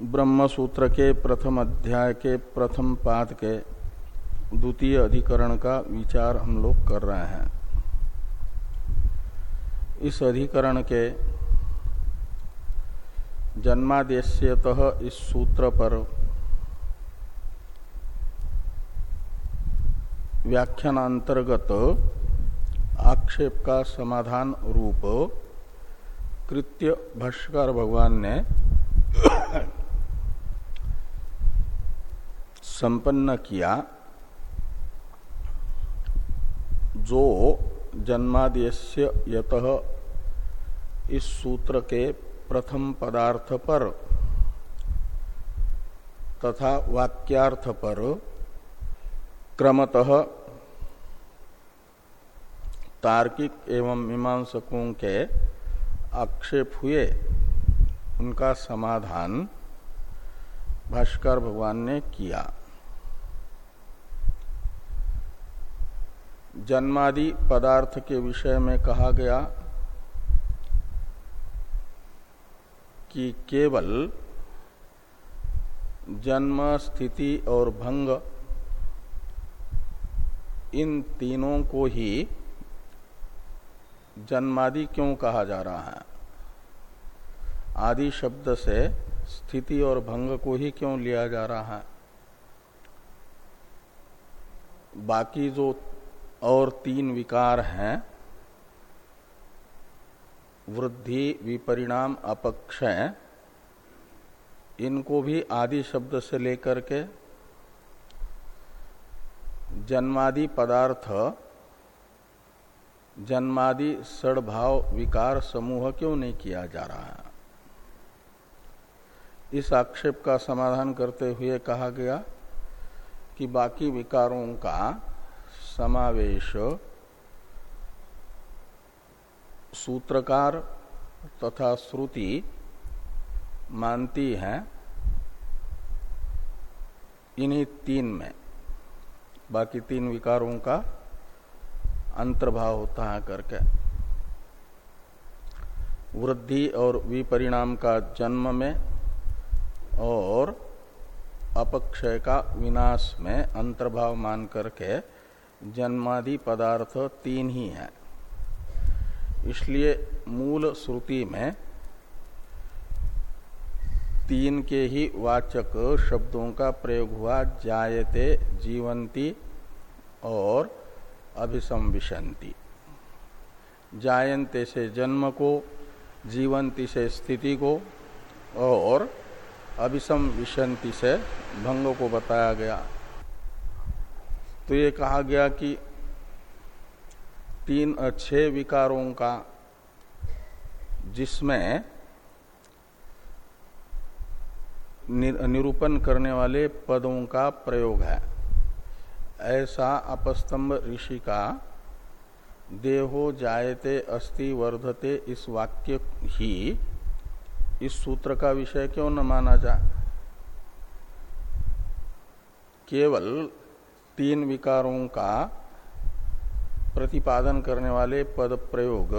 ब्रह्म सूत्र के प्रथम अध्याय के प्रथम पाद के द्वितीय अधिकरण का विचार हम लोग कर रहे हैं। इस अधिकरण के जन्मादेश्यत इस सूत्र पर व्याख्यानांतर्गत आक्षेप का समाधान रूप कृत्य भाष्कर भगवान ने संपन्न किया, जो जन्मादेश्य यत इस सूत्र के प्रथम पदार्थ पर तथा वाक्यार्थ पर क्रमतः तार्किक एवं मीमांसकों के आक्षेप हुए, उनका समाधान भाष्कर भगवान ने किया। जन्मादि पदार्थ के विषय में कहा गया कि केवल जन्म, स्थिति और भंग इन तीनों को ही जन्मादि क्यों कहा जा रहा है? आदि शब्द से स्थिति और भंग को ही क्यों लिया जा रहा है? बाकी जो और तीन विकार हैं। वृद्धि, विपरिणाम, अपक्षय। इनको भी आदि शब्द से लेकर के जन्मादि पदार्थ, जन्मादि सड़भाव विकार समूह क्यों नहीं किया जा रहा है? इस आक्षेप का समाधान करते हुए कहा गया कि बाकी विकारों का समावेश। सूत्रकार तथा श्रुति मानती है इन्हीं तीन में। बाकी तीन विकारों का अंतर्भाव होता है करके। वृद्धि और विपरिणाम का जन्म में और अपक्षय का विनाश में अंतर्भाव मान करके जन्मादि पदार्थ तीन ही हैं। इसलिए मूल श्रुति में तीन के ही वाचक शब्दों का प्रयोग हुआ, जायते, जीवंती और अभिसंविशंति। जायंते से जन्म को, जीवंती से स्थिति को और अभिसम विशंति से भंग को बताया गया। तो ये कहा गया कि तीन छह विकारों का जिसमें निरूपण करने वाले पदों का प्रयोग है। ऐसा अपस्तंभ ऋषि का, देहो जायते अस्ति वर्धते इस वाक्य ही। इस सूत्र का विषय क्यों न माना जाए केवल तीन विकारों का प्रतिपादन करने वाले पद प्रयोग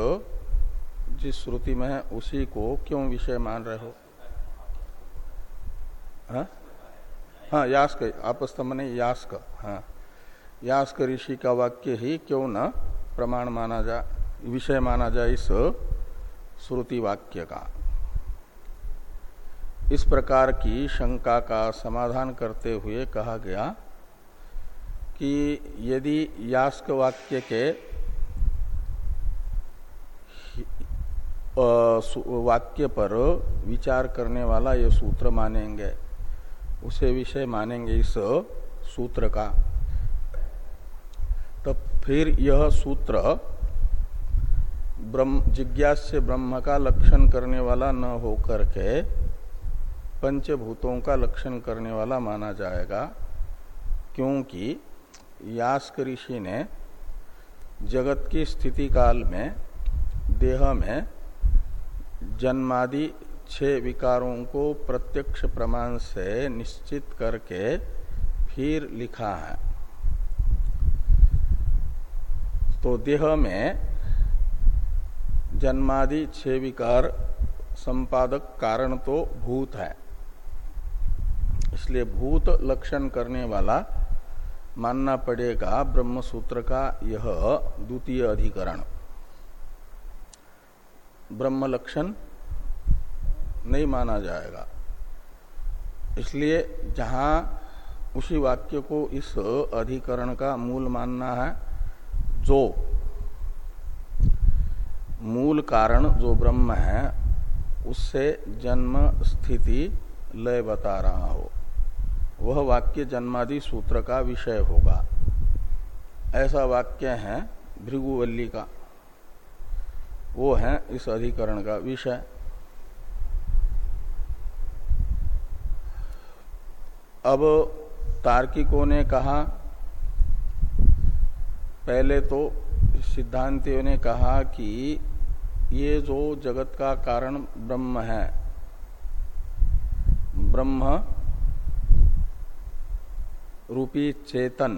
जिस श्रुति में है उसी को क्यों विषय मान रहे हो? हाँ, हाँ यास्क आपस्तंभ ने यास्क। हाँ। यास्क ऋषि का वाक्य ही क्यों न प्रमाण माना जा विषय माना जाए इस श्रुति वाक्य का। इस प्रकार की शंका का समाधान करते हुए कहा गया कि यदि यास्क वाक्य के वाक्य पर विचार करने वाला ये सूत्र मानेंगे, उसे विषय मानेंगे इस सूत्र का। तो फिर यह सूत्र ब्रह्म, जिज्ञास्य ब्रह्म का लक्षण करने वाला न होकर के पंचभूतों का लक्षण करने वाला माना जाएगा, क्योंकि यास्क ऋषि ने जगत की स्थिति काल में देह में जन्मादि छह विकारों को प्रत्यक्ष प्रमाण से निश्चित करके फिर लिखा है। तो देह में जन्मादि छह विकार संपादक कारण तो भूत है। इसलिए भूत लक्षण करने वाला मानना पड़ेगा ब्रह्म सूत्र का यह द्वितीय अधिकरण। ब्रह्म लक्षण नहीं माना जाएगा। इसलिए जहाँ उसी वाक्य को इस अधिकरण का मूल मानना है, जो मूल कारण जो ब्रह्म है, उससे जन्म स्थिति लय बता रहा हो। वह वाक्य जन्मादि सूत्र का विषय होगा। ऐसा वाक्य है भृगुवल्ली का। वो है इस अधिकरण का विषय। अब तार्किकों ने कहा, पहले तो सिद्धांतियों ने कहा कि ये जो जगत का कारण ब्रह्म है, ब्रह्म रूपी चेतन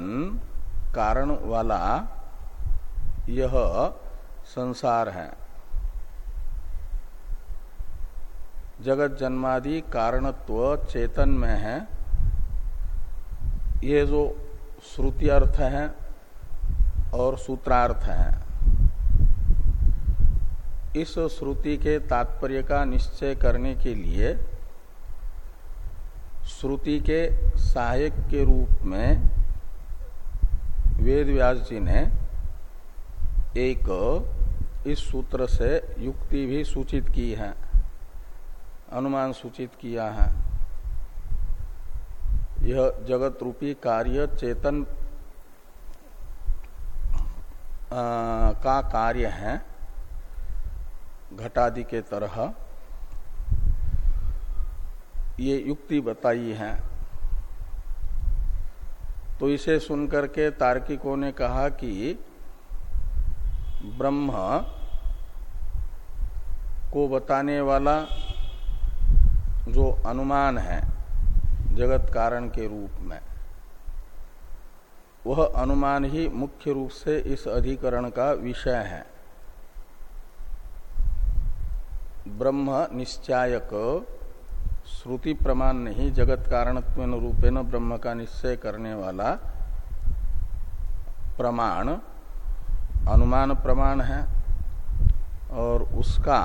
कारण वाला यह संसार है। जगत जन्मादि कारणत्व चेतन में है। ये जो श्रुति अर्थ है और सूत्रार्थ है। इस श्रुति के तात्पर्य का निश्चय करने के लिए श्रुति के सहायक के रूप में वेद व्यास जी ने एक इस सूत्र से युक्ति भी सूचित की है अनुमान सूचित किया है। यह जगत रूपी कार्य चेतन आ, का कार्य है घटादि के तरह। ये युक्ति बताई है। तो इसे सुनकर के तार्किकों ने कहा कि ब्रह्म को बताने वाला जो अनुमान है जगत कारण के रूप में, वह अनुमान ही मुख्य रूप से इस अधिकरण का विषय है। ब्रह्म निश्चायक श्रुति प्रमाण नहीं, जगत कारण रूपेण ब्रह्म का निश्चय करने वाला प्रमाण, अनुमान प्रमाण है, और उसका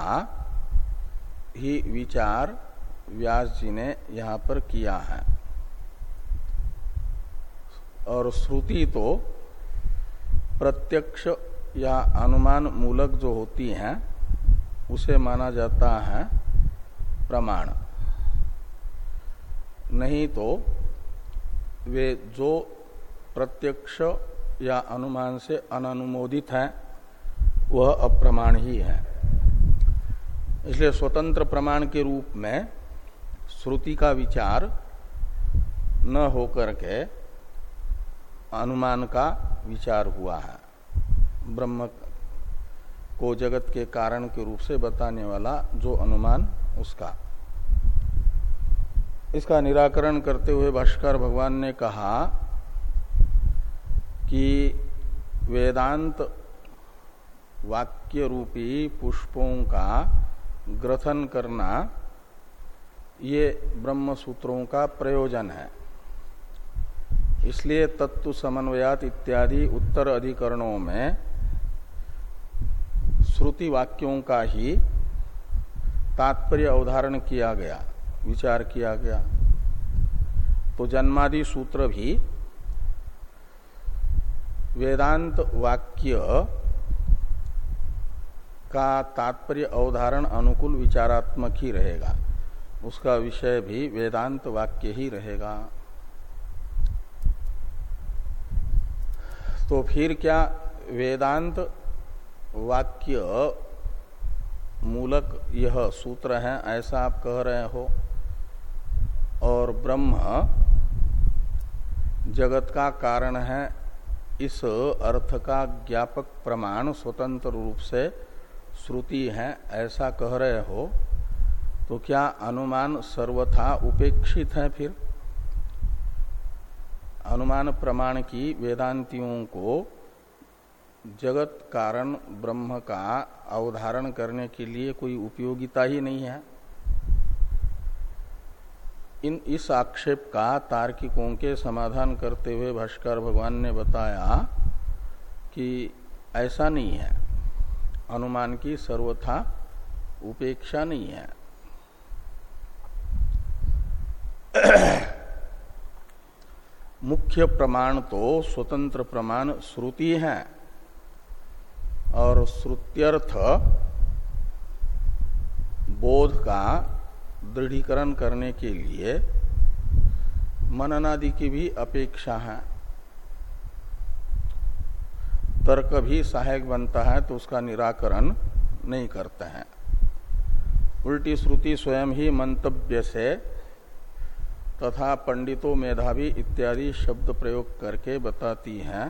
ही विचार व्यास जी ने यहाँ पर किया है। और श्रुति तो प्रत्यक्ष या अनुमान मूलक जो होती है, उसे माना जाता है प्रमाण। नहीं तो वे जो प्रत्यक्ष या अनुमान से अननुमोदित हैं, वह अप्रमाण ही है। इसलिए स्वतंत्र प्रमाण के रूप में श्रुति का विचार न होकर के अनुमान का विचार हुआ है। ब्रह्म को जगत के कारण के रूप से बताने वाला जो अनुमान, उसका। इसका निराकरण करते हुए भाष्कर भगवान ने कहा कि वेदांत वाक्य रूपी पुष्पों का ग्रथन करना, ये ब्रह्म सूत्रों का प्रयोजन है। इसलिए तत्व समन्वयात इत्यादि उत्तर अधिकरणों में श्रुति वाक्यों का ही तात्पर्य अवधारण किया गया। विचार किया गया। तो जन्मादि सूत्र भी वेदांत वाक्य का तात्पर्य अवधारण अनुकूल विचारात्मक ही रहेगा। उसका विषय भी वेदांत वाक्य ही रहेगा। तो फिर क्या वेदांत वाक्य मूलक यह सूत्र है, ऐसा आप कह रहे हो? और ब्रह्म जगत का कारण है इस अर्थ का ज्ञापक प्रमाण स्वतंत्र रूप से श्रुति है। ऐसा कह रहे हो तो क्या अनुमान सर्वथा उपेक्षित है फिर? अनुमान प्रमाण की वेदांतियों को जगत कारण ब्रह्म का अवधारण करने के लिए कोई उपयोगिता ही नहीं है। इन इस आक्षेप का तार्किकों के समाधान करते हुए भाष्कर भगवान ने बताया कि ऐसा नहीं है। अनुमान की सर्वथा उपेक्षा नहीं है। मुख्य प्रमाण तो स्वतंत्र प्रमाण श्रुति है और श्रुत्यर्थ बोध का दृढ़ीकरण करने के लिए मननादि की भी अपेक्षा है। तर्क भी सहायक बनता है तो उसका निराकरण नहीं करते हैं। उल्टी श्रुति स्वयं ही मंतव्य से तथा पंडितों मेधावी इत्यादि शब्द प्रयोग करके बताती हैं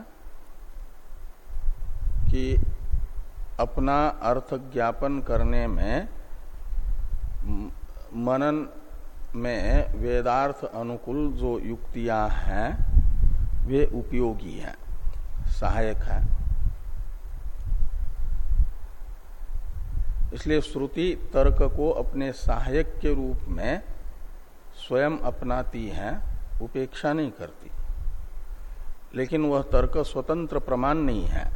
कि अपना अर्थ ज्ञापन करने में मनन में वेदार्थ अनुकूल जो युक्तियाँ हैं, वे उपयोगी हैं, सहायक है। इसलिए श्रुति तर्क को अपने सहायक के रूप में स्वयं अपनाती है, उपेक्षा नहीं करती। लेकिन वह तर्क स्वतंत्र प्रमाण नहीं है।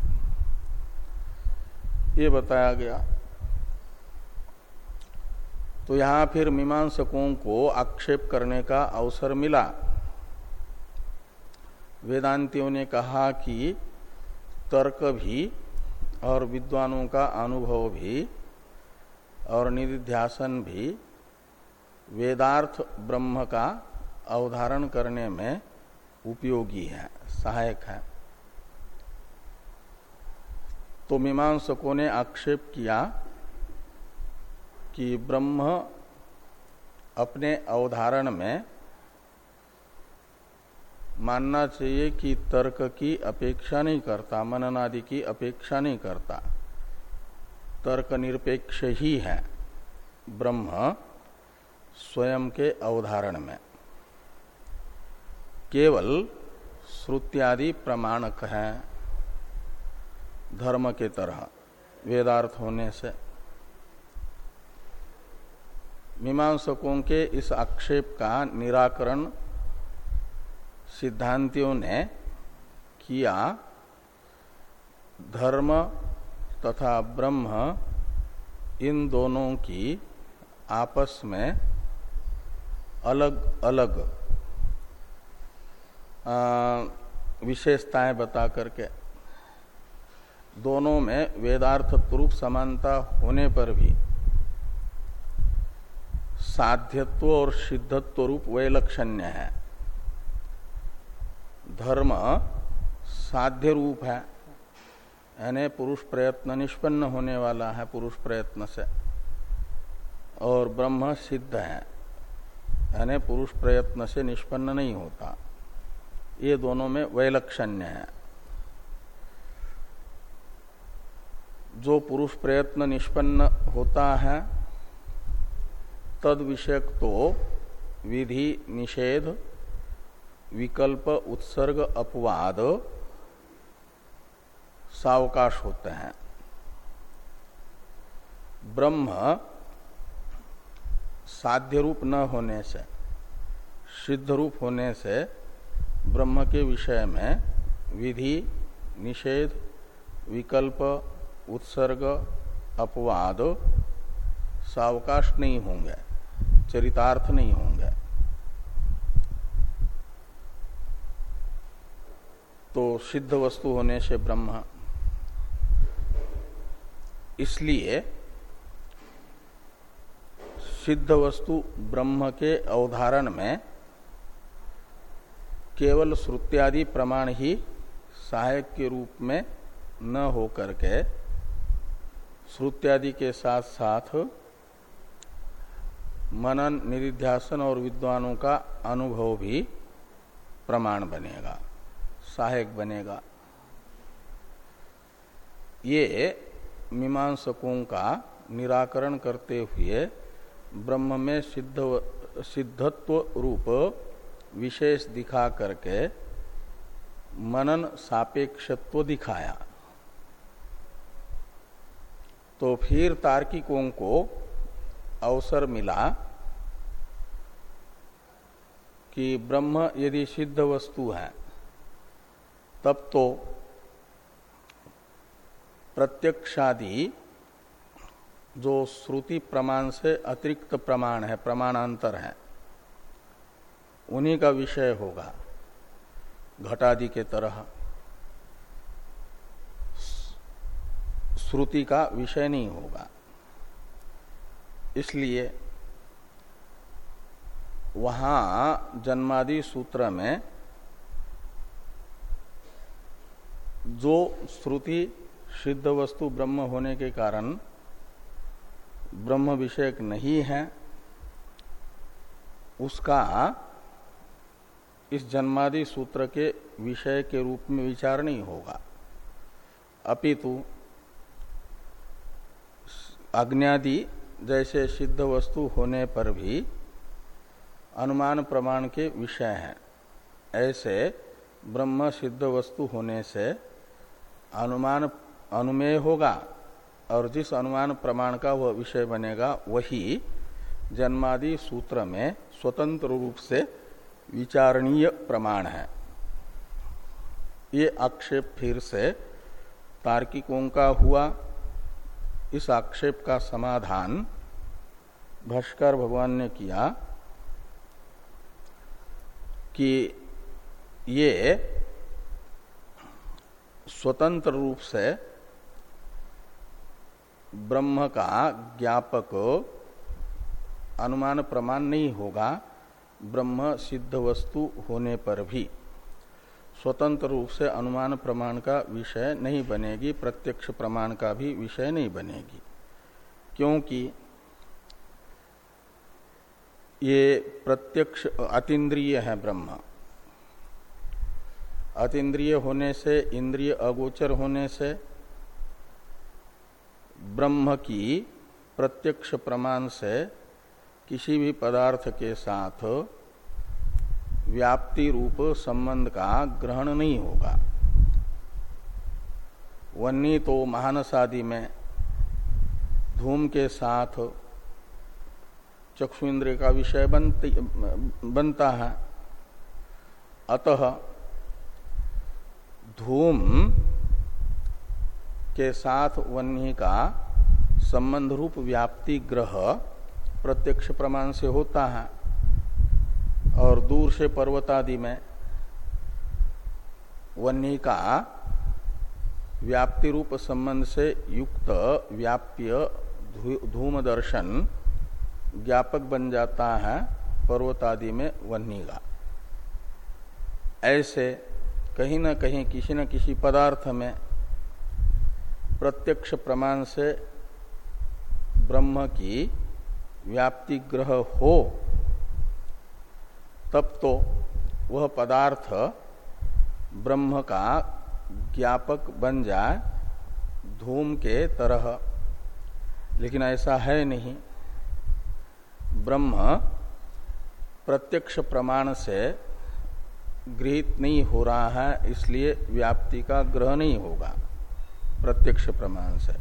ये बताया गया तो यहाँ फिर मीमांसकों को आक्षेप करने का अवसर मिला। वेदांतियों ने कहा कि तर्क भी और विद्वानों का अनुभव भी और निधिध्यासन भी वेदार्थ ब्रह्म का अवधारण करने में उपयोगी है, सहायक है। तो मीमांसकों ने आक्षेप किया कि ब्रह्म अपने अवधारण में मानना चाहिए कि तर्क की अपेक्षा नहीं करता, मननादि की अपेक्षा नहीं करता। तर्क निरपेक्ष ही है ब्रह्म स्वयं के अवधारण में। केवल श्रुत्यादि प्रमाणक है धर्म के तरह, वेदार्थ होने से। मीमांसकों के इस आक्षेप का निराकरण सिद्धांतियों ने किया। धर्म तथा ब्रह्म इन दोनों की आपस में अलग अलग विशेषताएँ बता करके। दोनों में वेदार्थ रूप समानता होने पर भी साध्यत्व और सिद्धत्व रूप वैलक्षण्य है। धर्म साध्य रूप है। यानी पुरुष प्रयत्न निष्पन्न होने वाला है पुरुष प्रयत्न से। और ब्रह्म सिद्ध है। यानी पुरुष प्रयत्न से निष्पन्न नहीं होता। ये दोनों में वैलक्षण्य है। जो पुरुष प्रयत्न निष्पन्न होता है तद विषयक तो विधि निषेध, विकल्प, उत्सर्ग, अपवाद सावकाश होते हैं। ब्रह्म साध्य रूप न होने से, सिद्ध रूप होने से ब्रह्म के विषय में विधि, निषेध, विकल्प, उत्सर्ग, अपवाद सावकाश नहीं होंगे। चरितार्थ नहीं होंगे। तो सिद्ध वस्तु होने से ब्रह्म। इसलिए सिद्ध वस्तु ब्रह्म के अवधारण में केवल श्रुत्यादि प्रमाण ही सहायक के रूप में न होकर के श्रुत्यादि के साथ साथ मनन, निरिध्यासन और विद्वानों का अनुभव भी प्रमाण बनेगा, सहायक बनेगा। ये मीमांसकों का निराकरण करते हुए ब्रह्म में सिद्ध, सिद्धत्व रूप विशेष दिखा करके मनन सापेक्षत्व दिखाया। तो फिर तार्किकों को अवसर मिला कि ब्रह्म यदि सिद्ध वस्तु है, तब तो प्रत्यक्षादि जो श्रुति प्रमाण से अतिरिक्त प्रमाण है, प्रमाणांतर है, उन्हीं का विषय होगा। घटादि के तरह श्रुति का विषय नहीं होगा। इसलिए वहाँ जन्मादि सूत्र में जो श्रुति सिद्ध वस्तु ब्रह्म होने के कारण ब्रह्म विषयक नहीं है, उसका इस जन्मादि सूत्र के विषय के रूप में विचार नहीं होगा। अपितु अग्नि जैसे सिद्ध वस्तु होने पर भी अनुमान प्रमाण के विषय हैं। ऐसे ब्रह्म सिद्ध वस्तु होने से अनुमान, अनुमेय होगा और जिस अनुमान प्रमाण का वह विषय बनेगा, वही जन्मादि सूत्र में स्वतंत्र रूप से विचारणीय प्रमाण है। ये आक्षेप फिर से तार्किकों का हुआ। इस आक्षेप का समाधान भाष्कर भगवान ने किया कि ये स्वतंत्र रूप से ब्रह्म का ज्ञापक अनुमान प्रमाण नहीं होगा, ब्रह्म सिद्ध वस्तु होने पर भी। स्वतंत्र रूप से अनुमान प्रमाण का विषय नहीं बनेगी, प्रत्यक्ष प्रमाण का भी विषय नहीं बनेगी। क्योंकि ये प्रत्यक्ष अतीन्द्रिय है ब्रह्म। अतीन्द्रिय होने से, इंद्रिय अगोचर होने से ब्रह्म की प्रत्यक्ष प्रमाण से किसी भी पदार्थ के साथ व्याप्ति रूप संबंध का ग्रहण नहीं होगा। वन्नी तो महानस आदि में धूम के साथ चक्षु इंद्रिय का विषय बनता है। अतः धूम के साथ वन्नी का संबंध रूप व्याप्ति ग्रह प्रत्यक्ष प्रमाण से होता है। और दूर से पर्वतादि में वन्य का व्याप्ति रूप संबंध से युक्त व्याप्य धूम दर्शन ज्ञापक बन जाता है पर्वतादि में वन्य का। ऐसे कहीं न कहीं किसी न किसी पदार्थ में प्रत्यक्ष प्रमाण से ब्रह्म की व्याप्ति ग्रह हो तब तो वह पदार्थ ब्रह्म का ज्ञापक बन जाए, धूम के तरह। लेकिन ऐसा है नहीं। ब्रह्म प्रत्यक्ष प्रमाण से गृहित नहीं हो रहा है, इसलिए व्याप्ति का ग्रह नहीं होगा, प्रत्यक्ष प्रमाण से।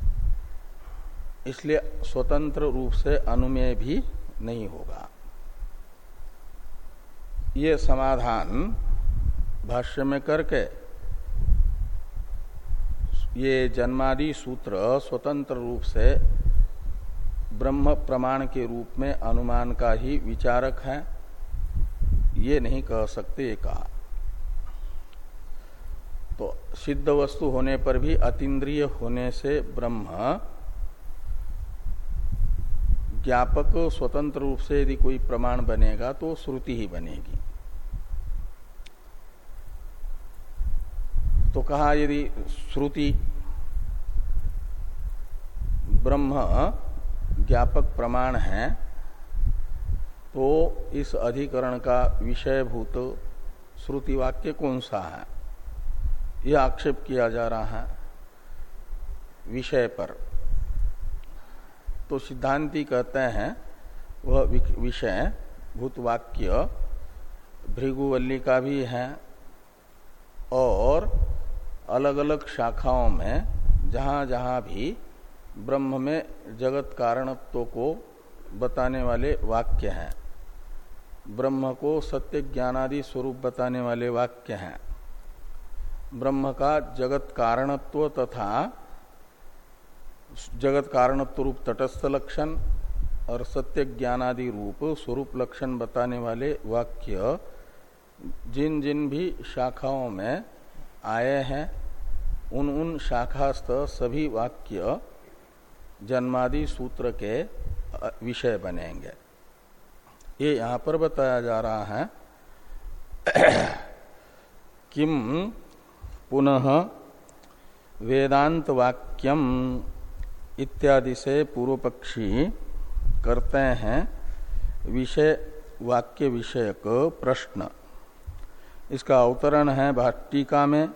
इसलिए स्वतंत्र रूप से अनुमेय भी नहीं होगा। ये समाधान भाष्य में करके ये जन्मादि सूत्र स्वतंत्र रूप से ब्रह्म प्रमाण के रूप में अनुमान का ही विचारक है। ये नहीं कह सकते कहा। तो सिद्ध वस्तु होने पर भी अतीन्द्रिय होने से ब्रह्म ज्ञापक स्वतंत्र रूप से यदि कोई प्रमाण बनेगा तो श्रुति ही बनेगी। तो कहा यदि श्रुति ब्रह्म ज्ञापक प्रमाण है तो इस अधिकरण का विषयभूत श्रुति वाक्य कौन सा है? यह आक्षेप किया जा रहा है विषय पर। तो सिद्धांति कहते हैं, वह विषय, भूतवाक्य, भृगुवल्ली का भी है, और अलग अलग शाखाओं में जहाँ जहाँ भी ब्रह्म में जगत कारणत्व को बताने वाले वाक्य हैं। ब्रह्म को सत्य ज्ञानादि स्वरूप बताने वाले वाक्य हैं। ब्रह्म का जगत कारणत्व तथा जगत कारणत्व रूप तटस्थ लक्षण और सत्य ज्ञानादि रूप स्वरूप लक्षण बताने वाले वाक्य जिन जिन भी शाखाओं में आए हैं, उन उन शाखास्थ सभी वाक्य जन्मादि सूत्र के विषय बनेंगे। ये यहाँ पर बताया जा रहा है। किम पुनः वेदांत वाक्यम इत्यादि से पूर्व पक्षी करते हैं विषय, वाक्य विषयक प्रश्न। इसका अवतरण है टीका में।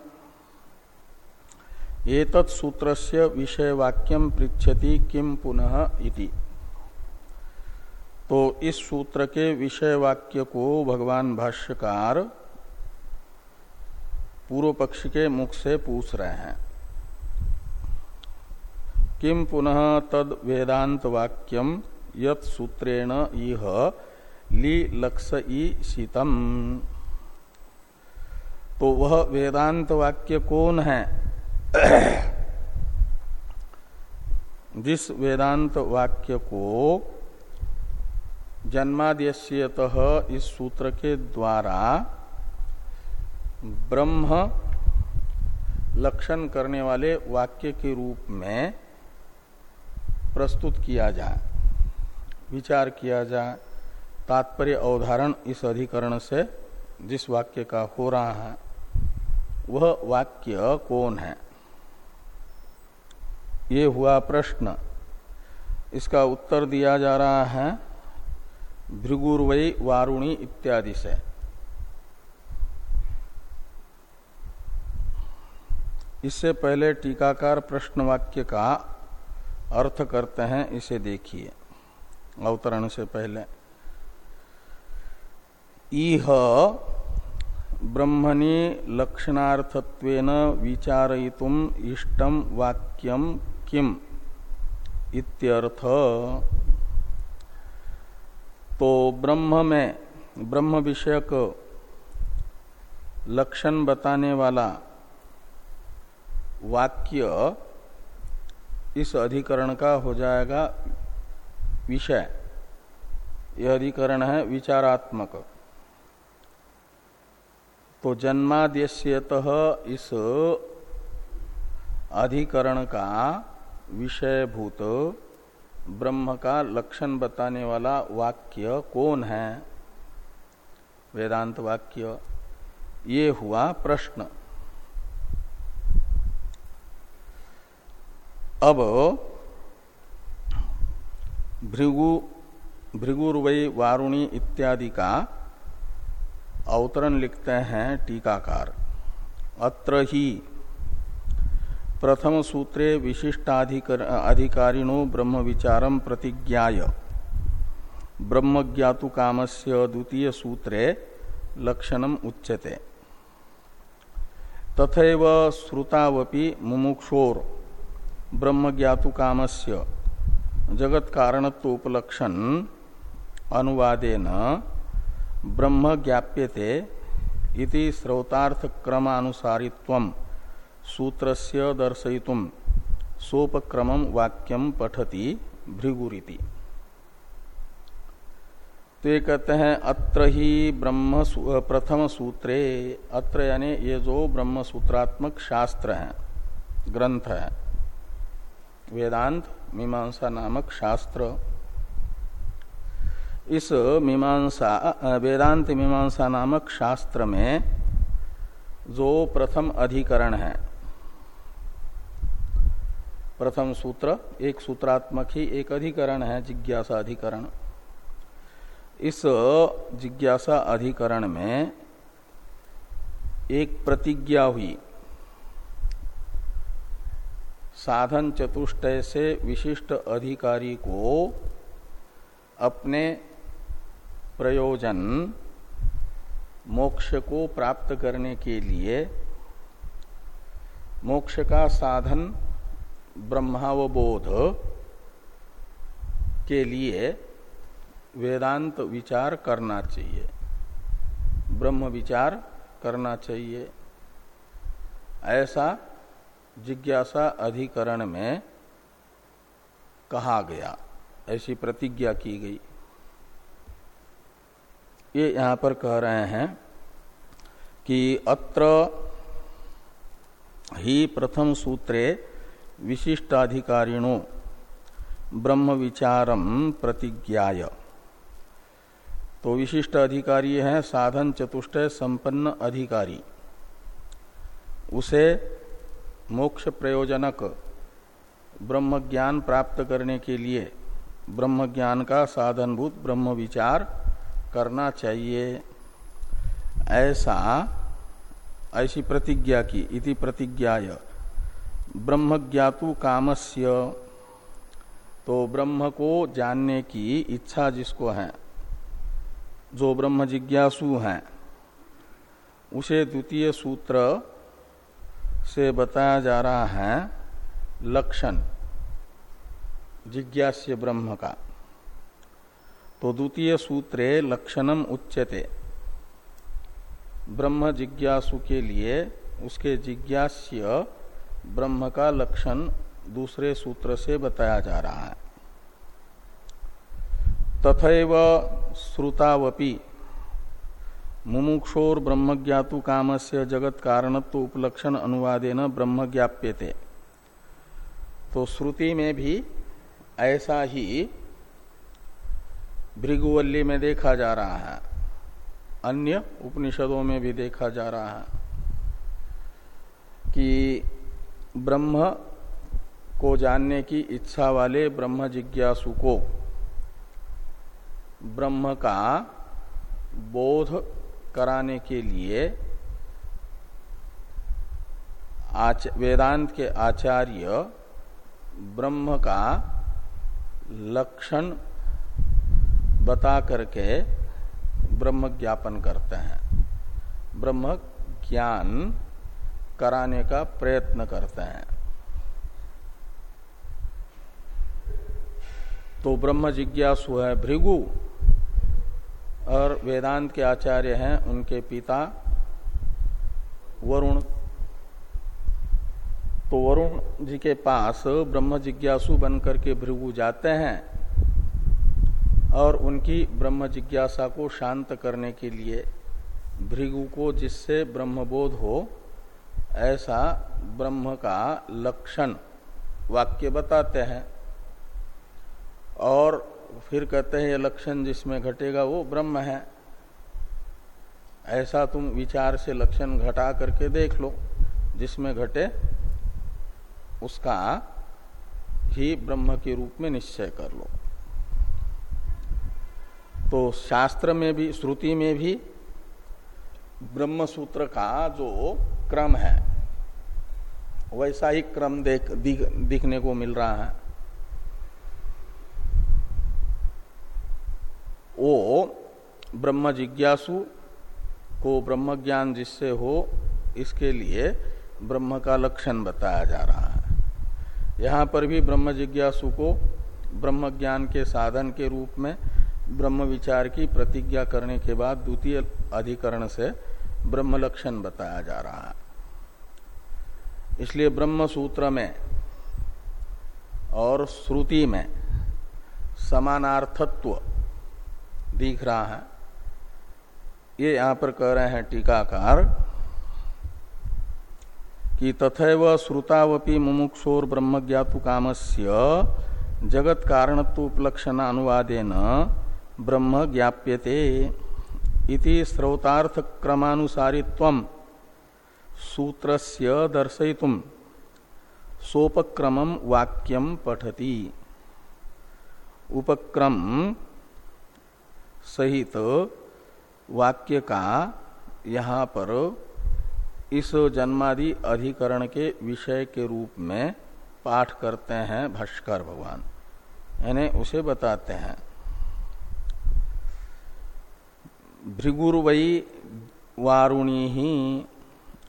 एतत् सूत्रस्य विषय वाक्यम पृछति किम पुनः इति। तो इस सूत्र के विषय वाक्य को भगवान भाष्यकार पूर्व पक्ष के मुख से पूछ रहे हैं। किम पुनः तद वेदांत वाक्यम यत सूत्रेण इह ली लक्ष तो वह वेदांत वाक्य कौन है? जिस वेदांत वाक्य को जन्माद्यत इस सूत्र के द्वारा ब्रह्म लक्षण करने वाले वाक्य के रूप में प्रस्तुत किया जाए, विचार किया जाए, तात्पर्य अवधारण इस अधिकरण से जिस वाक्य का हो रहा है, वह वाक्य कौन है? ये हुआ प्रश्न। इसका उत्तर दिया जा रहा है भृगुर्वई वारुणी इत्यादि से। इससे पहले टीकाकार प्रश्न वाक्य का अर्थ करते हैं, इसे देखिए। अवतरण से पहले। इह ब्रह्मणि लक्षणार्थत्वेन विचारयितुम इष्टम वाक्यम किम इत्यर्थ। तो ब्रह्म में, ब्रह्म विषयक लक्षण बताने वाला वाक्य इस अधिकरण का हो जाएगा विषय। यह अधिकरण है विचारात्मक। तो जन्माद्यत इस अधिकरण का विषयभूत ब्रह्म का लक्षण बताने वाला वाक्य कौन है? वेदांत वाक्य। ये हुआ प्रश्न। अब भृगु भृगुर्वय वारुणी इत्यादि का अवतरण लिखते हैं टीकाकार। अत्र ही प्रथम सूत्रे विशिष्टाधिकारिणो ब्रह्म विचारम प्रतिज्ञाय। ब्रह्म ज्ञातु कामस्य द्वितीय सूत्रे लक्षणम उच्यते। तथैव श्रुतावपि मुमुक्षोर। ब्रह्म ज्ञातु कामस्य जगत कारणत्वोपलक्षण अनुवादेन ब्रह्म ज्ञाप्यते इति श्रौतार्थ क्रमानुसारित्वम सूत्रस्य दर्शयितुम सोपक्रम वाक्यम पठति भृगुरीति। तो ये कहते हैं, अत्र ही ब्रह्म प्रथम सूत्रे अत्र यानी ये जो ब्रह्म सूत्रात्मक शास्त्र है, ग्रंथ है वेदांत मीमांसा नामक शास्त्र। इस मीमांसा, वेदांत मीमांसा नामक शास्त्र में जो प्रथम अधिकरण है, प्रथम सूत्र, एक सूत्रात्मक ही एक अधिकरण है, जिज्ञासा अधिकरण। इस जिज्ञासा अधिकरण में एक प्रतिज्ञा हुई। साधन चतुष्टय से विशिष्ट अधिकारी को अपने प्रयोजन मोक्ष को प्राप्त करने के लिए मोक्ष का साधन ब्रह्मावबोध के लिए वेदांत विचार करना चाहिए। ब्रह्म विचार करना चाहिए। ऐसा जिज्ञासा अधिकरण में कहा गया, ऐसी प्रतिज्ञा की गई। ये यहाँ पर कह रहे हैं कि अत्र ही प्रथम सूत्रे विशिष्टाधिकारिणो ब्रह्म विचारम प्रतिज्ञाय। तो विशिष्ट अधिकारी है, साधन चतुष्टय संपन्न अधिकारी। उसे मोक्ष प्रयोजनक ब्रह्म ज्ञान प्राप्त करने के लिए ब्रह्म ज्ञान का साधनभूत ब्रह्म विचार करना चाहिए। ऐसा ऐसी प्रतिज्ञा की, इति प्रतिज्ञाय। ब्रह्म ज्ञातु कामस्य। तो ब्रह्म को जानने की इच्छा जिसको है, जो ब्रह्म जिज्ञासु हैं, उसे द्वितीय सूत्र से बताया जा रहा है लक्षण, जिज्ञास्य ब्रह्म का। तो द्वितीय सूत्रे लक्षणम उच्यते। ब्रह्म जिज्ञासु के लिए उसके जिज्ञास्य ब्रह्म का लक्षण दूसरे सूत्र से बताया जा रहा है। तथैव श्रुतावपि मुमुक्षोर ब्रह्म ज्ञातु काम से जगत कारणत्व उपलक्षण अनुवादेन ब्रह्म ज्ञाप्यते तो श्रुति में भी ऐसा ही भृगुवल्ली में देखा जा रहा है। अन्य उपनिषदों में भी देखा जा रहा है कि ब्रह्म को जानने की इच्छा वाले ब्रह्म जिज्ञासु को ब्रह्म का बोध कराने के लिए वेदांत के आचार्य ब्रह्म का लक्षण बता करके ब्रह्म ज्ञापन करते हैं। ब्रह्म ज्ञान कराने का प्रयत्न करते हैं। तो ब्रह्म जिज्ञासु है, भृगु। और वेदांत के आचार्य हैं उनके पिता वरुण। तो वरुण जी के पास ब्रह्म जिज्ञासु बनकर के भृगु जाते हैं और उनकी ब्रह्म जिज्ञासा को शांत करने के लिए भृगु को जिससे ब्रह्मबोध हो, ऐसा ब्रह्म का लक्षण वाक्य बताते हैं। और फिर कहते हैं ये लक्षण जिसमें घटेगा वो ब्रह्म है। ऐसा तुम विचार से लक्षण घटा करके देख लो। जिसमें घटे उसका ही ब्रह्म के रूप में निश्चय कर लो। तो शास्त्र में भी श्रुति में भी ब्रह्म सूत्र का जो क्रम है वैसा ही क्रम देख दिख, दिखने को मिल रहा है। वो ब्रह्म जिज्ञासु को ब्रह्म ज्ञान जिससे हो, इसके लिए ब्रह्म का लक्षण बताया जा रहा है। यहाँ पर भी ब्रह्म जिज्ञासु को ब्रह्म ज्ञान के साधन के रूप में ब्रह्म विचार की प्रतिज्ञा करने के बाद द्वितीय अधिकरण से ब्रह्म लक्षण बताया जा रहा है। इसलिए ब्रह्म सूत्र में और श्रुति में समानार्थत्व दिख रहा है। ये यहाँ पर कह रहे हैं टीकाकार कि तथैव श्रुतावपि मुमुक्षोर ब्रह्म ज्ञातु कामस्य जगत कारणत्व उपलक्षण अनुवादेन ब्रह्म ज्ञाप्यते इति स्रोतार्थ क्रमानुसारित्व सूत्रस्य दर्शयितुम सोपक्रम वाक्यम पठति। उपक्रम सहित वाक्य का यहाँ पर इस जन्मादि अधिकरण के विषय के रूप में पाठ करते हैं भाष्कर भगवान। यानी उसे बताते हैं। भृगुर्वई वारुणी ही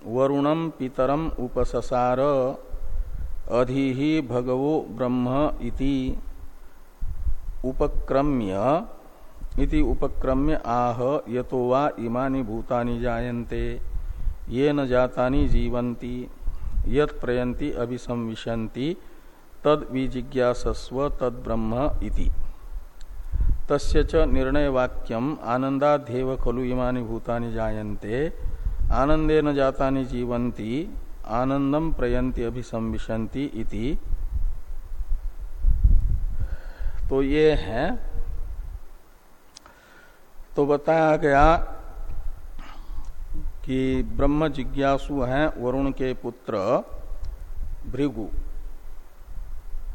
वरुणम पितरम उपससार अधि ही भगवो ब्रह्म इति उपक्रम्य इति उपक्रम्य आह यतो वा इमानी भूतानि जायन्ते ये न जातानि जीवन्ति, यत प्रयंति अभिसंविशन्ति, तद विजिज्ञासस्व, तद ब्रह्म इति। तस्य च निर्णय वाक्यम आनंदाध्यव खलु इमानी भूतानि जायन्ते आनंदे न जातानि जीवन्ति आनंदम प्रयंति अभिसंविशन्ति इति। तो ये है तो बताया गया कि ब्रह्म जिज्ञासु हैं वरुण के पुत्र भृगु।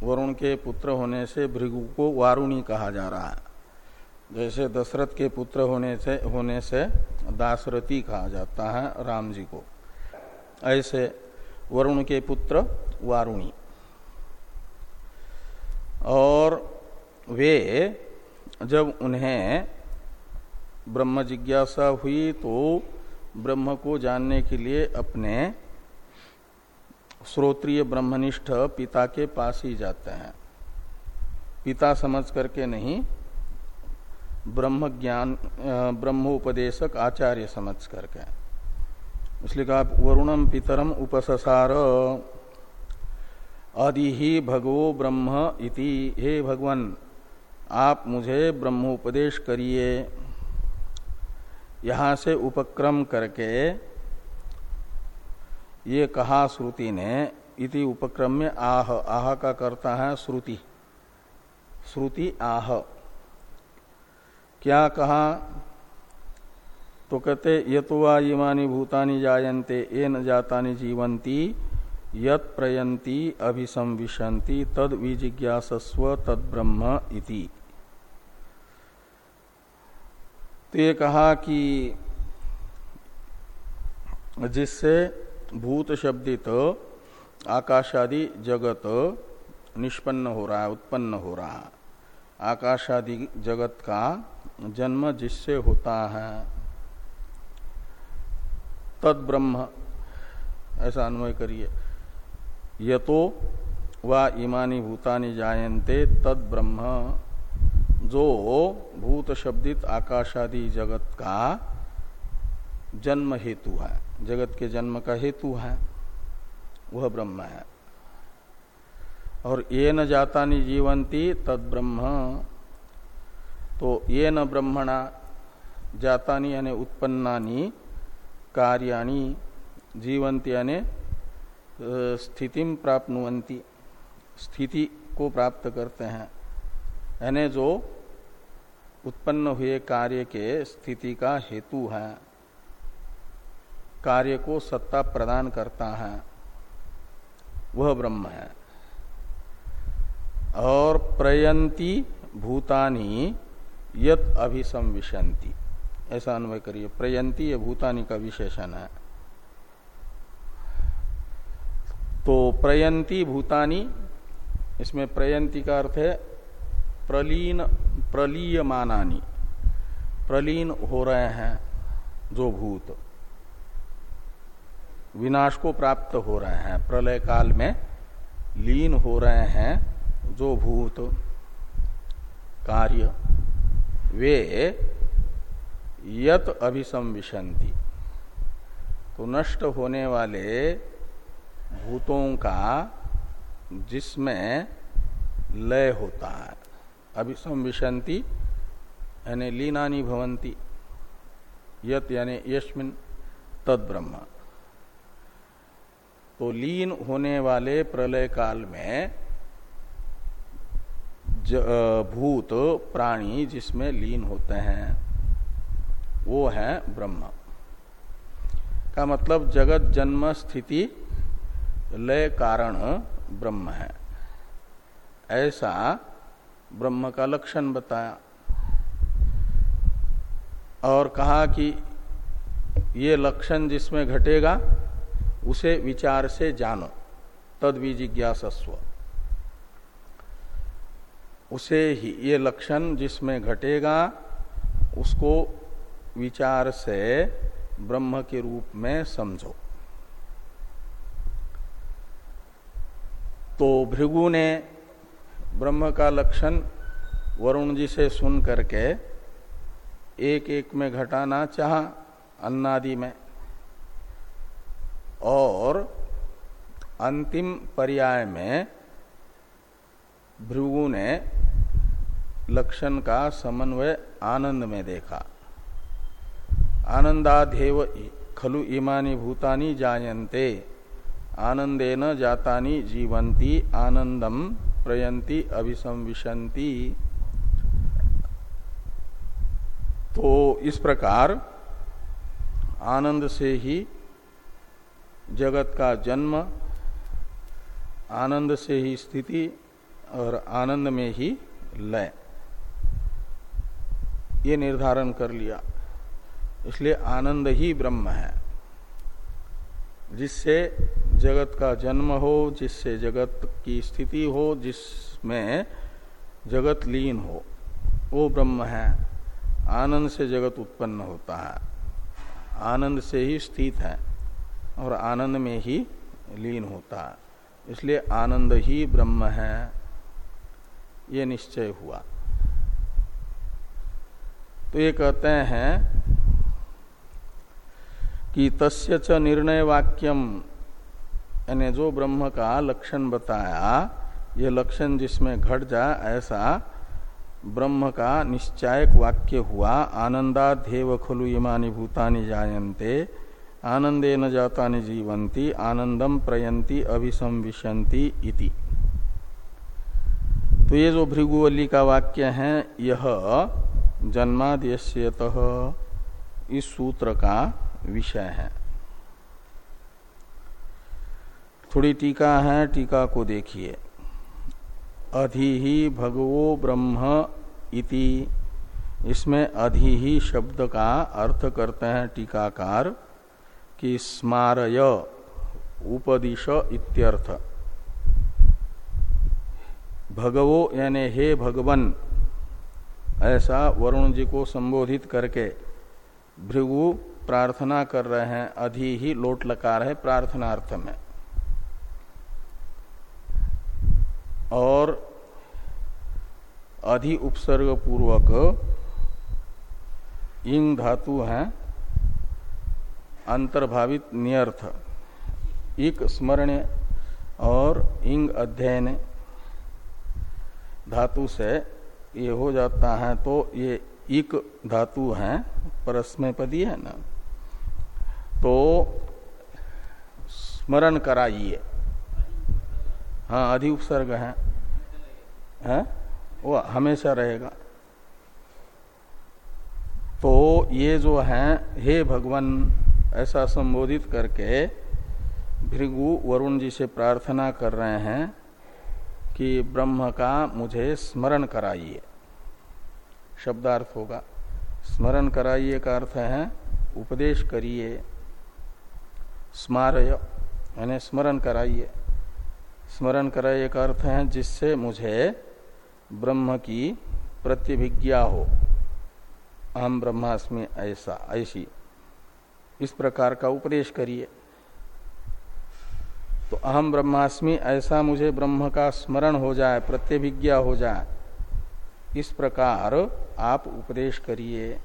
वरुण के पुत्र होने से भृगु को वारुणी कहा जा रहा है। जैसे दशरथ के पुत्र होने से होने से दासरथी कहा जाता है राम जी को। ऐसे वरुण के पुत्र वारुणी। और वे जब उन्हें ब्रह्म जिज्ञासा हुई तो ब्रह्म को जानने के लिए अपने श्रोत्रिय ब्रह्मनिष्ठ पिता के पास ही जाते हैं। पिता समझ करके नहीं, ब्रह्म ज्ञान ब्रह्मोपदेशक आचार्य समझ करके। इसलिए कहा वरुणम पितरम उपससार, आदि ही भगवो ब्रह्म इति। हे भगवान, आप मुझे ब्रह्मोपदेश करिए। यहाँ से उपक्रम करके ये कहा श्रुति ने, इति उपक्रम में आह आह का करता है श्रुति। श्रुति आह। क्या कहा? तो कहते यतुवा इमानी भूतानि जायन्ते, ये न जातानि जीवंती यत प्रयंती अभिसंविशंति तद विजिज्ञासस्व तद ब्रह्म इति। तो ये कहा कि जिससे भूत शब्दित आकाशादि जगत निष्पन्न हो रहा है, उत्पन्न हो रहा है। आकाशादि जगत का जन्म जिससे होता है, तद ब्रह्म। ऐसा अन्वय करिए। यतो वा इमानी भूतानि जायन्ते तद ब्रह्म। जो भूत शब्दित आकाशादि जगत का जन्म हेतु है, जगत के जन्म का हेतु है, वह ब्रह्म है। और ये न जाता नि जीवंती, तद ब्रह्म। तो ये न ब्रह्मणा जाता यानी उत्पन्नानी, कार्याणी, जीवंती यानी स्थिति प्राप्त स्थिति को प्राप्त करते हैं। यानी जो उत्पन्न हुए कार्य के स्थिति का हेतु है। कार्य को सत्ता प्रदान करता है। वह ब्रह्म है। और प्रयंती भूतानी यत अभिसंविशंति ऐसा अन्वय करिए। प्रयंती ये भूतानी का विशेषण है। तो प्रयंती, भूतानी, इसमें प्रयंती का अर्थ है प्रलीन, प्रलीयमानानी। प्रलीन हो रहे हैं जो भूत। विनाश को प्राप्त हो रहे हैं। प्रलय काल में लीन हो रहे हैं जो भूत। कार्य, वे यत अभिसंविशंति। तो नष्ट होने वाले भूतों का जिसमें लय होता है। अभिसंविशंति यानी लीनानी भवंती यत यानी यशमिन तद ब्रह्म तो लीन होने वाले प्रलय काल में भूत, प्राणी जिसमें लीन होते हैं, वो है ब्रह्म। का मतलब जगत, जन्म, स्थिति, लय, कारण ब्रह्म है। ऐसा ब्रह्म का लक्षण बताया और कहा कि ये लक्षण जिसमें घटेगा, उसे विचार से जानो। तद विजिज्ञासस्व। उसे ही ये लक्षण जिसमें घटेगा, उसको विचार से ब्रह्म के रूप में समझो। तो भृगु ने ब्रह्म का लक्षण वरुण जी से सुन करके एक एक में घटाना चाह अन्नादि में। और अंतिम पर्याय में भृगु ने लक्षण का समन्वय आनंद में देखा। आनंदाधेव खलु इमानी भूतानी जायन्ते, आनंदेन जातानी जीवंती आनंदम प्रयंती अभिसंविशंती तो इस प्रकार आनंद से ही जगत का जन्म, आनंद से ही स्थिति और आनंद में ही लय। ये निर्धारण कर लिया। इसलिए आनंद ही ब्रह्म है। जिससे जगत का जन्म हो, जिससे जगत की स्थिति हो, जिसमें जगत लीन हो, वो ब्रह्म है। आनंद से जगत उत्पन्न होता है। आनंद से ही स्थित है और आनंद में ही लीन होता है। इसलिए आनंद ही ब्रह्म है। ये निश्चय हुआ। तो ये कहते हैं कि तस्य च निर्णय वाक्यम यानी जो ब्रह्म का लक्षण बताया, ये लक्षण जिसमें घट जाए, ऐसा ब्रह्म का निश्चायक वाक्य हुआ, आनंदाध्यव खलु इमानी भूतानि जायन्ते, आनंदे न जाता जीवंती आनंदम प्रयंती अभिसंविशंति इति। तो ये जो भृगुवली का वाक्य है, यह जन्माद्यत इस सूत्र का विषय है। थोड़ी टीका है, टीका को देखिए। अधि ही भगवो ब्रह्म इति। इसमें अधि ही शब्द का अर्थ करते हैं टीकाकार कि स्मारय, उपदिश इत्यर्थ। भगवो यानी हे भगवन, ऐसा वरुण जी को संबोधित करके भृगु प्रार्थना कर रहे हैं, अधि ही लोट लकार है प्रार्थनार्थ में। और अधि उपसर्ग पूर्वक इंग धातु है, अंतर्भावित नियर्थ, इक स्मरण और इंग अध्ययन। धातु से ये हो जाता है तो ये इक धातु है परस्मय पदी है ना। तो स्मरण कराइए। हाँ अधि उपसर्ग है, है? वो हमेशा रहेगा। तो ये जो है हे भगवान ऐसा संबोधित करके भृगु वरुण जी से प्रार्थना कर रहे हैं कि ब्रह्म का मुझे स्मरण कराइए। शब्दार्थ होगा। स्मरण कराइए का अर्थ है उपदेश करिए। स्मारय, यानी स्मरण कराइए। स्मरण कराइए का अर्थ है जिससे मुझे ब्रह्म की प्रत्यभिज्ञा हो। अहम ब्रह्मास्मि ऐसा, ऐसी। इस प्रकार का उपदेश करिए। तो अहम ब्रह्मास्मि ऐसा मुझे ब्रह्म का स्मरण हो जाए प्रत्यभिज्ञा हो जाए, इस प्रकार आप उपदेश करिए।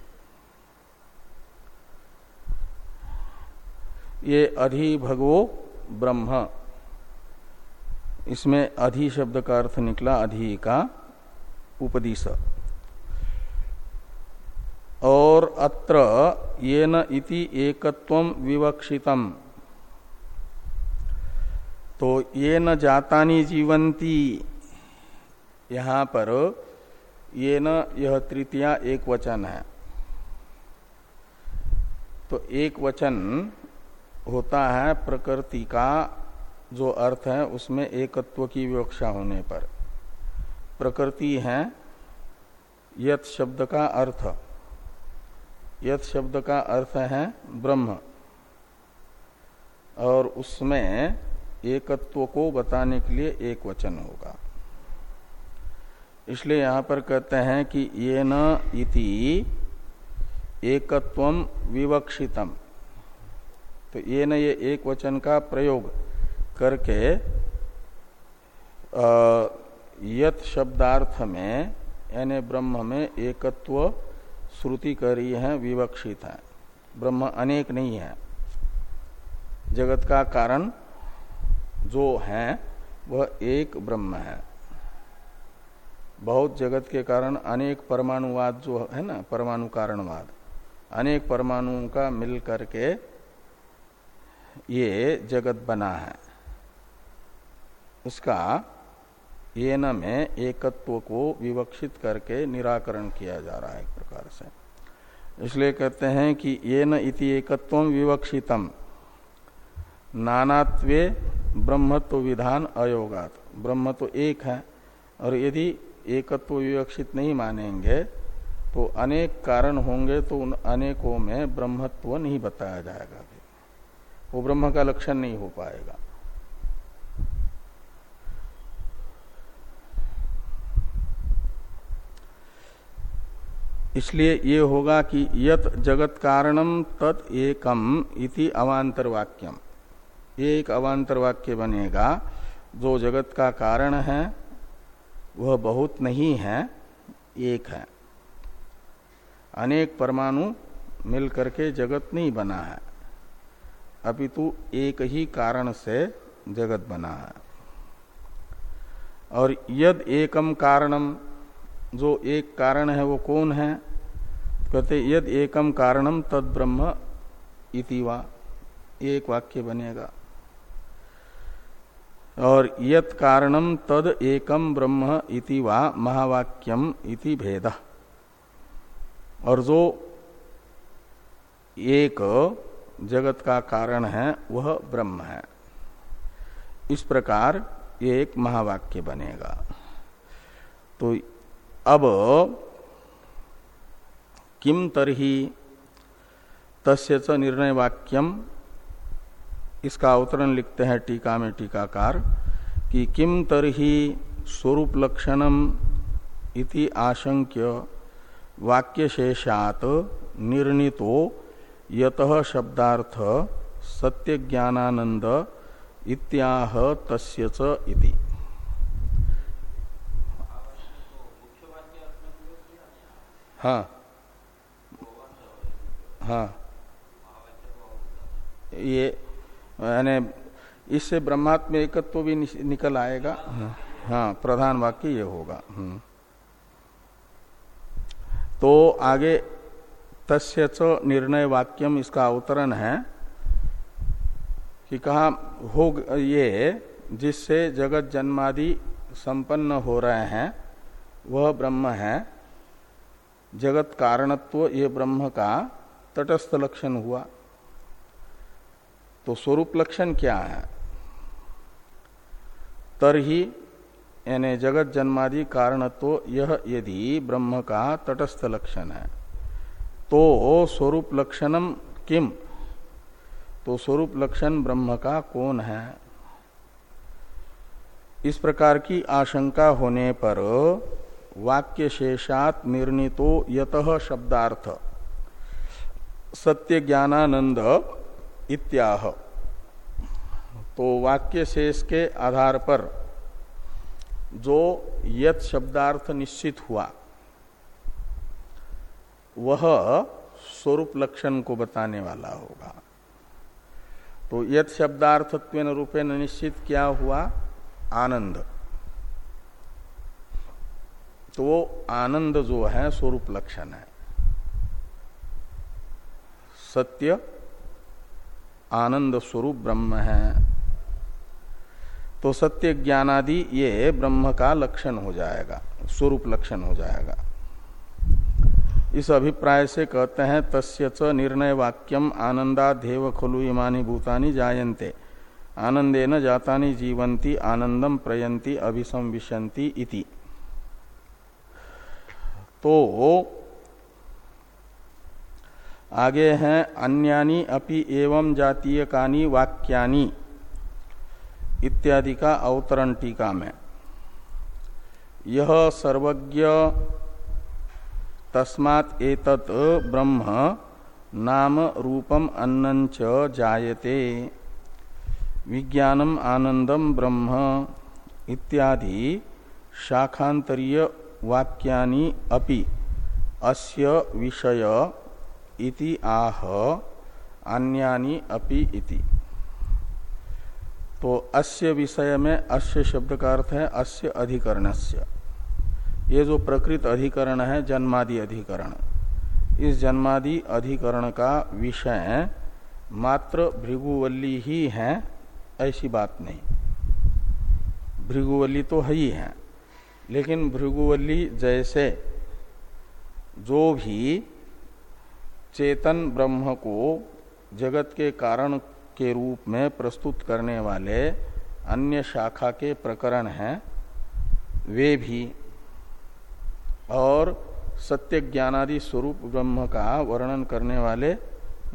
ये अधि भगवो ब्रह्म। इसमें अधि शब्द का अर्थ निकला, अधि का उपदिश। और अत्र ये न इति एकत्व विवक्षितम। तो ये न जातानी जीवंती यहाँ पर ये न यह तृतीया एक वचन है। तो एक वचन होता है प्रकृति का जो अर्थ है, उसमें एकत्व की विवक्षा होने पर। प्रकृति है यत शब्द का अर्थ। यत शब्द का अर्थ है ब्रह्म। और उसमें एकत्व को बताने के लिए एक वचन होगा। इसलिए यहाँ पर कहते हैं कि ये न इति एकत्व विवक्षितम। तो ये न ये एक वचन का प्रयोग करके यत शब्दार्थ में, यानी ब्रह्म में एकत्व श्रुति करी है, विवक्षित है। ब्रह्म अनेक नहीं है। जगत का कारण जो है, वह एक ब्रह्म है। बहुत जगत के कारण अनेक परमाणुवाद जो है ना, परमाणु कारणवाद, अनेक परमाणुओं का मिल करके ये जगत बना है। उसका ये न में एकत्व को विवक्षित करके निराकरण किया जा रहा है एक प्रकार से। इसलिए कहते हैं कि ये न इति एकत्व विवक्षितम। नानात्वे ब्रह्मत्व विधान अयोगात। ब्रह्म तो एक है, और यदि एकत्व विवक्षित नहीं मानेंगे तो अनेक कारण होंगे तो उन अनेकों में ब्रह्मत्व नहीं बताया जाएगा। वो ब्रह्म का लक्षण नहीं हो पाएगा। इसलिए ये होगा कि यत जगत कारणम तत् एकम इति अवांतर वाक्यम एक अवांतर वाक्य बनेगा। जो जगत का कारण है, वह बहुत नहीं है, एक है। अनेक परमाणु मिल करके जगत नहीं बना है। अपितु एक ही कारण से जगत बना है। और यद एकम कारणम, जो एक कारण है वो कौन है? कहते यद एकम कारणम तद ब्रह्म इति वा। एक वाक्य बनेगा। और यत कारणम तद एकम ब्रह्म इति वा महावाक्यम इति भेद। और जो एक जगत का कारण है, वह ब्रह्म है। इस प्रकार ये एक महावाक्य बनेगा। तो अब किम तरही तस्य च निर्णय वाक्यम, इसका अवतरण लिखते हैं टीका में टीकाकार, कि किम तरही स्वरूप लक्षणम इति आशंक्य वाक्यशेषात निर्णितो यत शब्दार्थ सत्य ज्ञानानंद इत्याह तस्य च इति। हाँ। हाँ। ये यानी इससे ब्रह्मात्म एकत्व भी निकल आएगा। हाँ प्रधान वाक्य ये होगा। हम्म। तो आगे तस्य च निर्णय वाक्यम इसका अवतरण है कि कहा, हो ये जिससे जगत जन्मादि संपन्न हो रहे हैं, वह ब्रह्म है। जगत कारणत्व ये ब्रह्म का तटस्थ लक्षण हुआ। तो स्वरूप लक्षण क्या है? तरही, यानी जगत जन्मादि कारणत्व यह यदि ब्रह्म का तटस्थ लक्षण है। तो स्वरूप लक्षणम किम? तो स्वरूप लक्षण ब्रह्म का कौन है? इस प्रकार की आशंका होने पर वाक्य शेषात निर्णितो यत शब्दार्थ। सत्य ज्ञानानंद इत्याह। तो वाक्य शेष के आधार पर जो यत शब्दार्थ निश्चित हुआ वह स्वरूप लक्षण को बताने वाला होगा। तो यद शब्दार्थत्व रूपेण निश्चित क्या हुआ? आनंद। तो वो आनंद जो है, स्वरूप लक्षण है। सत्य, आनंद स्वरूप ब्रह्म है। तो सत्य ज्ञानादि ये ब्रह्म का लक्षण हो जाएगा, स्वरूप लक्षण हो जाएगा। इस अभिप्राय से कहते हैं, तस्य च निर्णय वाक्यम आनंदाध्यव खलु इमानी भूतानी जायन्ते। आनंदे न जातानी जीवंती आनंदम प्रयंती अभिसंविशंति इति। तो आगे हैं, अन्यानी अपि एवं जातीय कानी वाक्यानि इत्यादि का अवतरण टीका में। यह सर्वज्ञ तस्मात् एतत् ब्रह्म नाम रूपम अन्नंच जायते। विज्ञानम आनंदम ब्रह्म इत्यादि शाखांतरीय वाक्यानि अपि अस्य विषय इति आह अन्यानी अपि इति। तो अस्य विषय में अस्य शब्द का अर्थ है अस्य अधिकरणस्य। ये जो प्रकृत अधिकरण है, जन्मादि अधिकरण। इस जन्मादि अधिकरण का विषय मात्र भृगुवल्ली ही है, ऐसी बात नहीं। भृगुवल्ली तो है ही है, लेकिन भृगुवल्ली जैसे जो भी चेतन ब्रह्म को जगत के कारण के रूप में प्रस्तुत करने वाले अन्य शाखा के प्रकरण हैं, वे भी और सत्य ज्ञानादि स्वरूप ब्रह्म का वर्णन करने वाले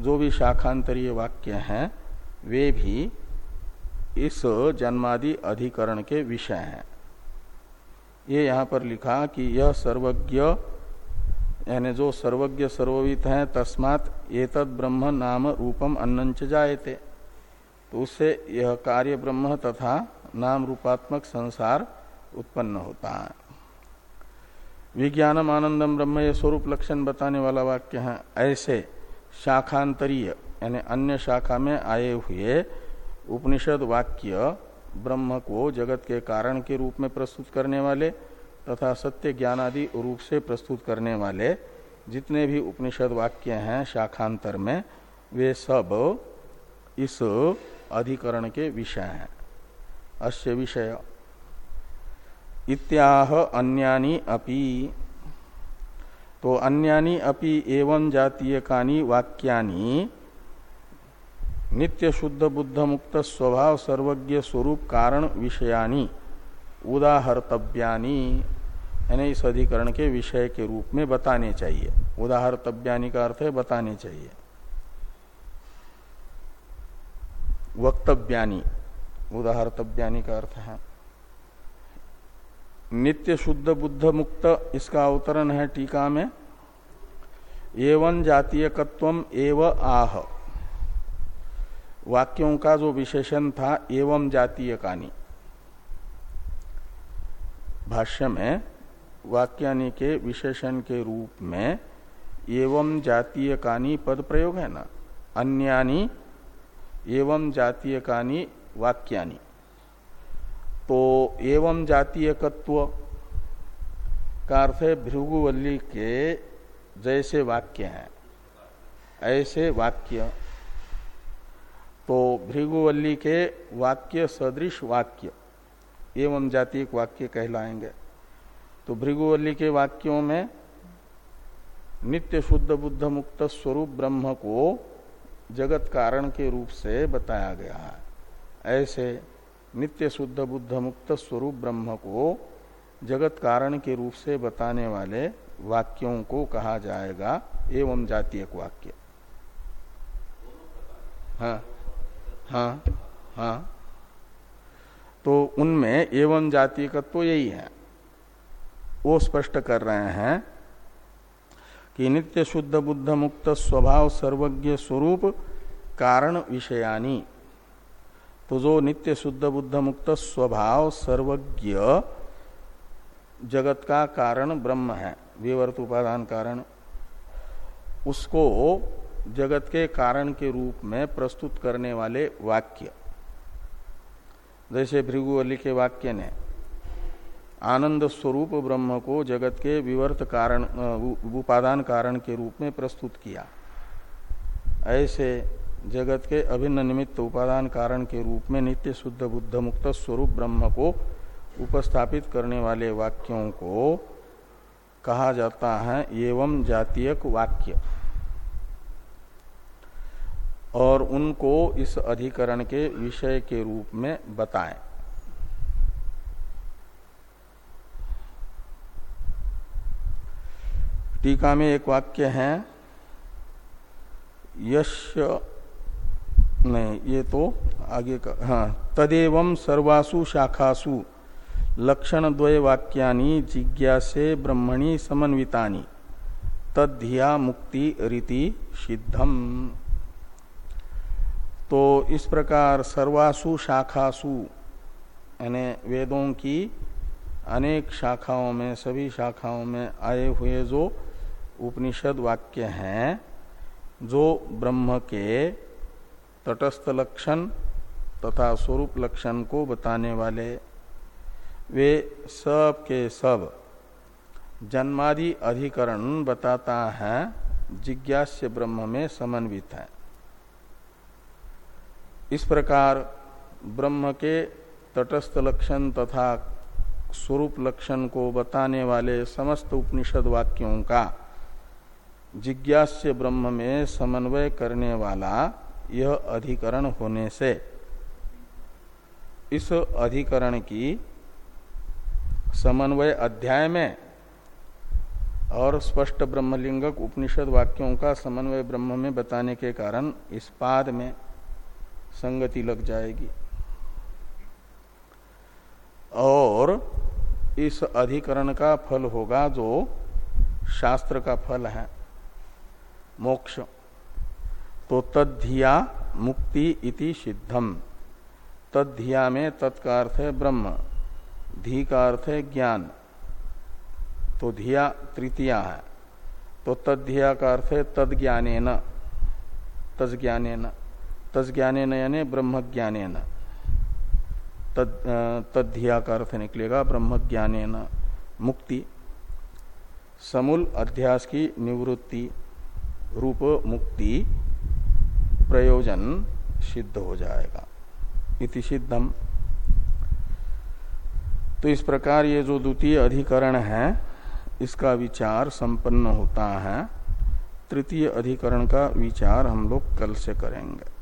जो भी शाखांतरीय वाक्य हैं, वे भी इस जन्मादि अधिकरण के विषय हैं। ये यहाँ पर लिखा कि यह सर्वज्ञ, यानी जो सर्वज्ञ सर्ववित हैं, तस्मात एतद ब्रह्म नाम रूपम अन्नच जायते। तो उससे यह कार्य ब्रह्म तथा नाम रूपात्मक संसार उत्पन्न होता है। विज्ञानम आनंदम ब्रह्म ये स्वरूप लक्षण बताने वाला वाक्य है, ऐसे शाखांतरीय, यानी अन्य शाखा में आए हुए उपनिषद वाक्य ब्रह्म को जगत के कारण के रूप में प्रस्तुत करने वाले तथा सत्य ज्ञान आदि रूप से प्रस्तुत करने वाले जितने भी उपनिषद वाक्य हैं शाखांतर में, वे सब इस अधिकरण के विषय हैं। अश्य विषय इत्याह अन्यानी अपि। तो अन्यानी अपि एवं जातीय कानी वाक्यानि नित्य शुद्ध बुद्ध मुक्त स्वभाव सर्वज्ञ स्वरूप कारण विषयानी, उदाहर्तव्यानी, यानी इस अधिकरण के विषय के रूप में बताने चाहिए। उदाहर्तव्यानी का अर्थ है बताने चाहिए। वक्तव्यानी, उदाहर्तव्यानी का अर्थ है। नित्य शुद्ध बुद्ध मुक्त, इसका अवतरण है टीका में। एवं जातीयकत्व एव आह। वाक्यों का जो विशेषण था, एवं जातीय कानी भाष्य में, वाक्यानि के विशेषण के रूप में, एवं जातीय कानी पद प्रयोग है ना? अन्यानी, एवं जातीय कानी वाक्यानि। तो एवं जातीयकत्व का अर्थ है भृगुवल्ली के जैसे वाक्य हैं। ऐसे वाक्य। तो भृगुवल्ली के वाक्य सदृश वाक्य एवं जातीय वाक्य कहलाएँगे। तो भृगुवल्ली के वाक्यों में नित्य शुद्ध बुद्ध मुक्त स्वरूप ब्रह्म को जगत कारण के रूप से बताया गया है। ऐसे नित्य शुद्ध बुद्ध मुक्त स्वरूप ब्रह्म को जगत कारण के रूप से बताने वाले वाक्यों को कहा जाएगा, एवं जातीय वाक्य। हाँ हाँ हाँ। तो उनमें एवं जातीय तो यही है। वो स्पष्ट कर रहे हैं कि नित्य शुद्ध बुद्ध मुक्त स्वभाव सर्वज्ञ स्वरूप कारण विषयानी। तो जो नित्य शुद्ध बुद्ध मुक्त स्वभाव सर्वज्ञ। जगत का कारण ब्रह्म है। विवर्त उपादान कारण। उसको जगत के कारण के रूप में प्रस्तुत करने वाले वाक्य। जैसे भृगुअली के वाक्य ने, आनंद स्वरूप ब्रह्म को जगत के विवर्त कारण उपादान कारण के रूप में प्रस्तुत किया। ऐसे जगत के अभिन्न निमित्त उपादान कारण के रूप में नित्य शुद्ध बुद्ध मुक्त स्वरूप ब्रह्म को उपस्थापित करने वाले वाक्यों को कहा जाता है एवं जातीयक वाक्य। और उनको इस अधिकरण के विषय के रूप में बताएँ। टीका में एक वाक्य है यश नहीं, ये तो आगे का हाँ तदेव सर्वासु शाखासु लक्षण द्वय वाक्यानि, जिज्ञासे ब्रह्मणि समन्वितानि, तद्धिया मुक्ति रीति सिद्धम। तो इस प्रकार सर्वासु शाखासु, यानी वेदों की अनेक शाखाओं में, सभी शाखाओं में आए हुए जो उपनिषद वाक्य हैं, जो ब्रह्म के तटस्थ लक्षण तथा स्वरूप लक्षण को बताने वाले वे सब के सब जन्मादि अधिकरण बताता है, जिज्ञास्य ब्रह्म में समन्वित है। इस प्रकार ब्रह्म के तटस्थ लक्षण तथा स्वरूप लक्षण को बताने वाले समस्त उपनिषद वाक्यों का जिज्ञास्य ब्रह्म में समन्वय करने वाला यह अधिकरण होने से, इस अधिकरण की समन्वय अध्याय में और स्पष्ट ब्रह्मलिंगक उपनिषद वाक्यों का समन्वय ब्रह्म में बताने के कारण इस पाद में संगति लग जाएगी। और इस अधिकरण का फल होगा जो शास्त्र का फल है, मोक्ष। तो तद्धिया मुक्ति इति सिद्धम। तद्धिया में तत्का अर्थ है ब्रह्म धी का अर्थ है ज्ञान। तो धिया तृतीया है। तो तद्धिया का अर्थ है तद ज्ञाने न तज ज्ञाने न तज ज्ञाने न यानी ब्रह्म ज्ञाने न तद्धिया का अर्थ निकलेगा ब्रह्म ज्ञाने न मुक्ति। समूल अध्यास की निवृत्ति। रूप मुक्ति। प्रयोजन सिद्ध हो जाएगा। इति सिद्धम। तो इस प्रकार ये जो द्वितीय अधिकरण है, इसका विचार संपन्न होता है। तृतीय अधिकरण का विचार हम लोग कल से करेंगे।